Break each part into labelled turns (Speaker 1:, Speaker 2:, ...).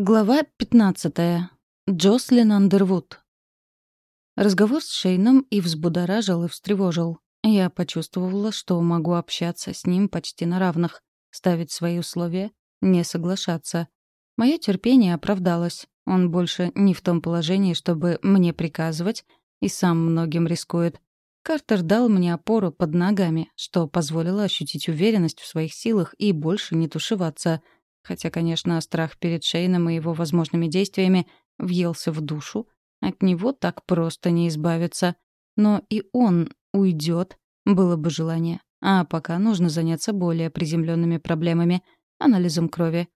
Speaker 1: Глава 15. Джослин Андервуд. Разговор с Шейном и взбудоражил, и встревожил. Я почувствовала, что могу общаться с ним почти на равных, ставить свои условия, не соглашаться. Мое терпение оправдалось. Он больше не в том положении, чтобы мне приказывать, и сам многим рискует. Картер дал мне опору под ногами, что позволило ощутить уверенность в своих силах и больше не тушеваться — Хотя, конечно, страх перед Шейном и его возможными действиями въелся в душу. От него так просто не избавиться. Но и он уйдет, было бы желание. А пока нужно заняться более приземленными проблемами — анализом крови.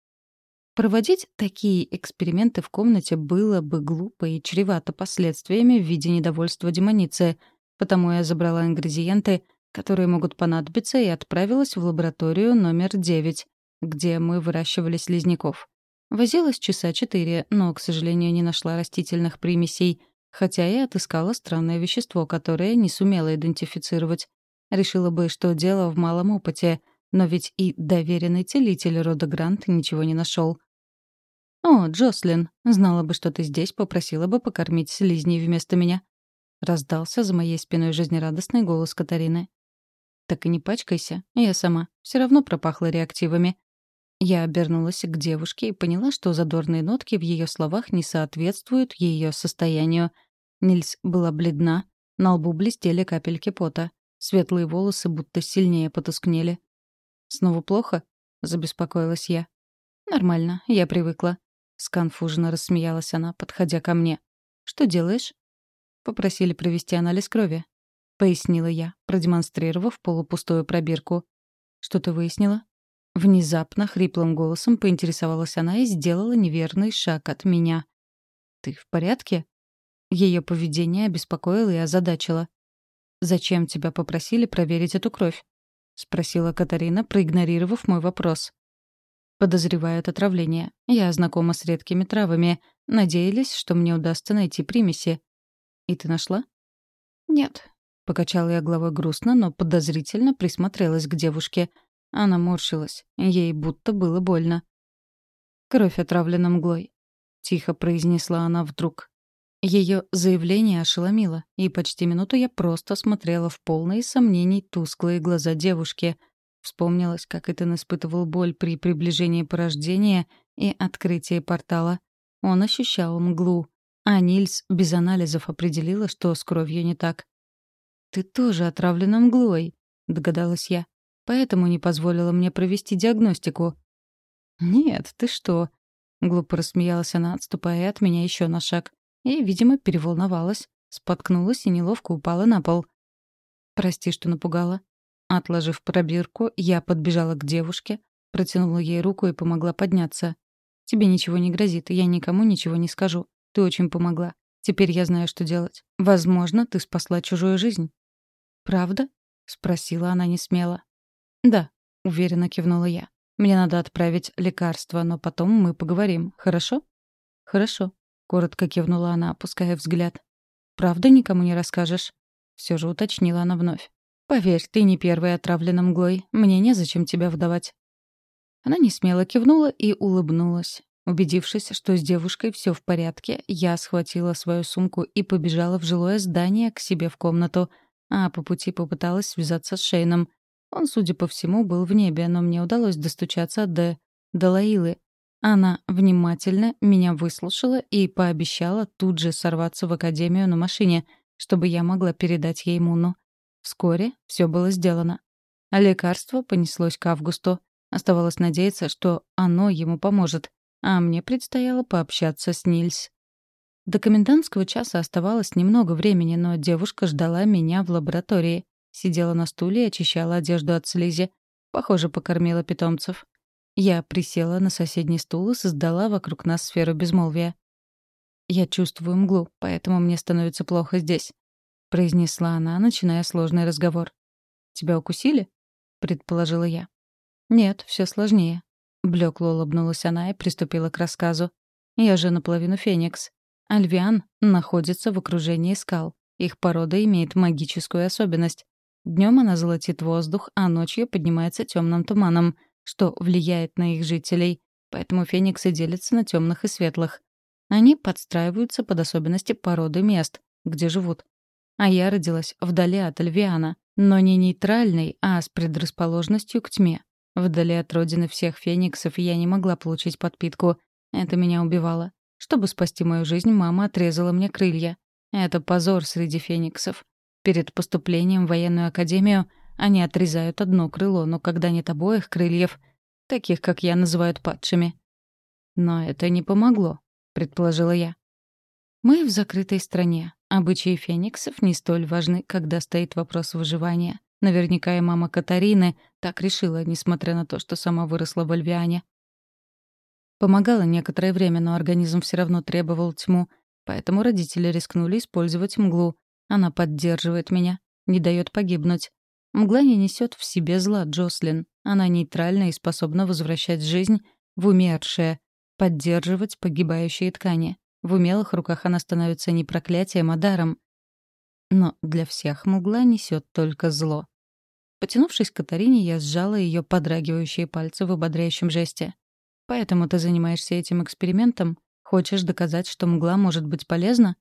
Speaker 1: Проводить такие эксперименты в комнате было бы глупо и чревато последствиями в виде недовольства демоницы, потому я забрала ингредиенты, которые могут понадобиться, и отправилась в лабораторию номер девять где мы выращивали слизняков. Возилась часа четыре, но, к сожалению, не нашла растительных примесей, хотя и отыскала странное вещество, которое не сумела идентифицировать. Решила бы, что дело в малом опыте, но ведь и доверенный целитель рода Грант ничего не нашел. «О, Джослин, знала бы, что ты здесь, попросила бы покормить слизней вместо меня», — раздался за моей спиной жизнерадостный голос Катарины. «Так и не пачкайся, я сама. Все равно пропахла реактивами. Я обернулась к девушке и поняла, что задорные нотки в ее словах не соответствуют ее состоянию. Нильс была бледна, на лбу блестели капельки пота. Светлые волосы будто сильнее потускнели. «Снова плохо?» — забеспокоилась я. «Нормально, я привыкла». Сконфуженно рассмеялась она, подходя ко мне. «Что делаешь?» «Попросили провести анализ крови», — пояснила я, продемонстрировав полупустую пробирку. «Что ты выяснила?» Внезапно, хриплым голосом поинтересовалась она и сделала неверный шаг от меня. «Ты в порядке?» Ее поведение обеспокоило и озадачило. «Зачем тебя попросили проверить эту кровь?» — спросила Катарина, проигнорировав мой вопрос. Подозревают отравление. Я знакома с редкими травами. Надеялись, что мне удастся найти примеси. И ты нашла? Нет. Покачала я головой грустно, но подозрительно присмотрелась к девушке. Она морщилась. Ей будто было больно. «Кровь отравлена мглой», — тихо произнесла она вдруг. Ее заявление ошеломило, и почти минуту я просто смотрела в полные сомнений тусклые глаза девушки. Вспомнилось, как Итан испытывал боль при приближении порождения и открытии портала. Он ощущал мглу, а Нильс без анализов определила, что с кровью не так. «Ты тоже отравлена мглой», — догадалась я поэтому не позволила мне провести диагностику. «Нет, ты что?» — глупо рассмеялась она, отступая от меня еще на шаг. И, видимо, переволновалась, споткнулась и неловко упала на пол. «Прости, что напугала». Отложив пробирку, я подбежала к девушке, протянула ей руку и помогла подняться. «Тебе ничего не грозит, я никому ничего не скажу. Ты очень помогла. Теперь я знаю, что делать. Возможно, ты спасла чужую жизнь». «Правда?» — спросила она несмело. «Да», — уверенно кивнула я. «Мне надо отправить лекарство, но потом мы поговорим, хорошо?» «Хорошо», — коротко кивнула она, опуская взгляд. «Правда никому не расскажешь?» Все же уточнила она вновь. «Поверь, ты не первая отравлена мглой. Мне незачем тебя вдавать». Она не смело кивнула и улыбнулась. Убедившись, что с девушкой все в порядке, я схватила свою сумку и побежала в жилое здание к себе в комнату, а по пути попыталась связаться с Шейном. Он, судя по всему, был в небе, но мне удалось достучаться до Далаилы. Она внимательно меня выслушала и пообещала тут же сорваться в академию на машине, чтобы я могла передать ей Муну. Вскоре все было сделано. А лекарство понеслось к августу. Оставалось надеяться, что оно ему поможет, а мне предстояло пообщаться с Нильс. До комендантского часа оставалось немного времени, но девушка ждала меня в лаборатории. Сидела на стуле и очищала одежду от слизи. Похоже, покормила питомцев. Я присела на соседний стул и создала вокруг нас сферу безмолвия. «Я чувствую мглу, поэтому мне становится плохо здесь», — произнесла она, начиная сложный разговор. «Тебя укусили?» — предположила я. «Нет, все сложнее». Блекло улыбнулась она и приступила к рассказу. «Я же наполовину феникс. Альвиан находится в окружении скал. Их порода имеет магическую особенность. Днем она золотит воздух, а ночью поднимается темным туманом, что влияет на их жителей. поэтому фениксы делятся на темных и светлых. Они подстраиваются под особенности породы мест, где живут. А я родилась вдали от Альвиана, но не нейтральной, а с предрасположенностью к тьме. Вдали от родины всех фениксов я не могла получить подпитку. Это меня убивало. Чтобы спасти мою жизнь, мама отрезала мне крылья. Это позор среди фениксов. Перед поступлением в военную академию они отрезают одно крыло, но когда нет обоих крыльев, таких, как я, называют падшими. Но это не помогло, предположила я. Мы в закрытой стране. Обычаи фениксов не столь важны, когда стоит вопрос выживания. Наверняка и мама Катарины так решила, несмотря на то, что сама выросла в Альвиане. Помогала некоторое время, но организм все равно требовал тьму, поэтому родители рискнули использовать мглу. Она поддерживает меня, не дает погибнуть. Мгла не несет в себе зла Джослин. Она нейтральна и способна возвращать жизнь в умершее, поддерживать погибающие ткани. В умелых руках она становится не проклятием, а даром. Но для всех мгла несет только зло. Потянувшись к Катарине, я сжала ее подрагивающие пальцы в ободряющем жесте. «Поэтому ты занимаешься этим экспериментом? Хочешь доказать, что мгла может быть полезна?»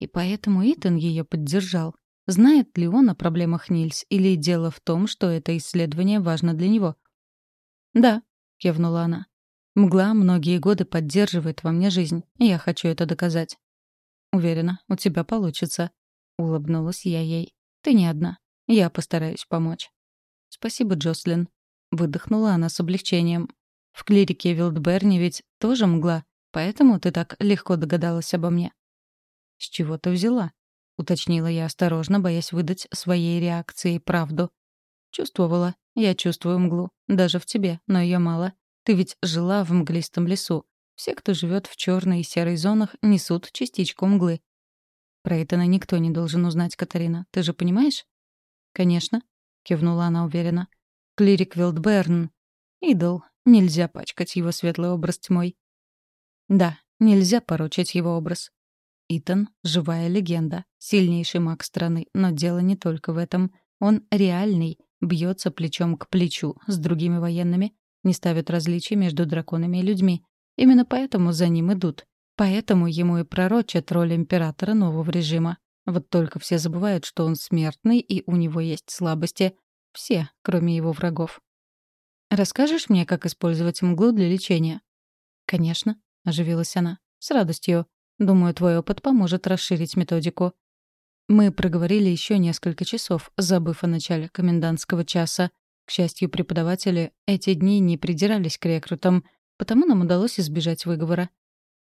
Speaker 1: И поэтому Итан ее поддержал. Знает ли он о проблемах Нильс, или дело в том, что это исследование важно для него? «Да», — кивнула она. «Мгла многие годы поддерживает во мне жизнь, и я хочу это доказать». «Уверена, у тебя получится», — улыбнулась я ей. «Ты не одна. Я постараюсь помочь. Спасибо, Джослин. Выдохнула она с облегчением. В клирике Вилдберни ведь тоже мгла, поэтому ты так легко догадалась обо мне. С чего ты взяла? Уточнила я осторожно, боясь выдать своей реакции правду. Чувствовала. Я чувствую мглу. Даже в тебе, но ее мало. Ты ведь жила в мглистом лесу. Все, кто живет в черной и серой зонах, несут частичку мглы. Про это никто не должен узнать, Катарина. Ты же понимаешь? «Конечно», — кивнула она уверенно. «Клирик Вилдберн. Идол. Нельзя пачкать его светлый образ тьмой». «Да, нельзя порочить его образ». Итан — живая легенда, сильнейший маг страны, но дело не только в этом. Он реальный, бьется плечом к плечу с другими военными, не ставит различий между драконами и людьми. Именно поэтому за ним идут. Поэтому ему и пророчат роль императора нового режима. Вот только все забывают, что он смертный и у него есть слабости. Все, кроме его врагов. «Расскажешь мне, как использовать мглу для лечения?» «Конечно», — оживилась она. «С радостью. Думаю, твой опыт поможет расширить методику». Мы проговорили еще несколько часов, забыв о начале комендантского часа. К счастью, преподаватели эти дни не придирались к рекрутам, потому нам удалось избежать выговора.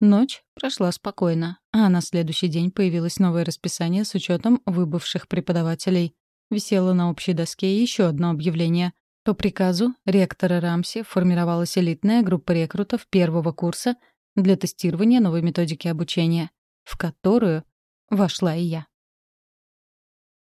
Speaker 1: Ночь прошла спокойно, а на следующий день появилось новое расписание с учетом выбывших преподавателей. Висело на общей доске еще одно объявление. По приказу ректора Рамси формировалась элитная группа рекрутов первого курса для тестирования новой методики обучения, в которую вошла и я.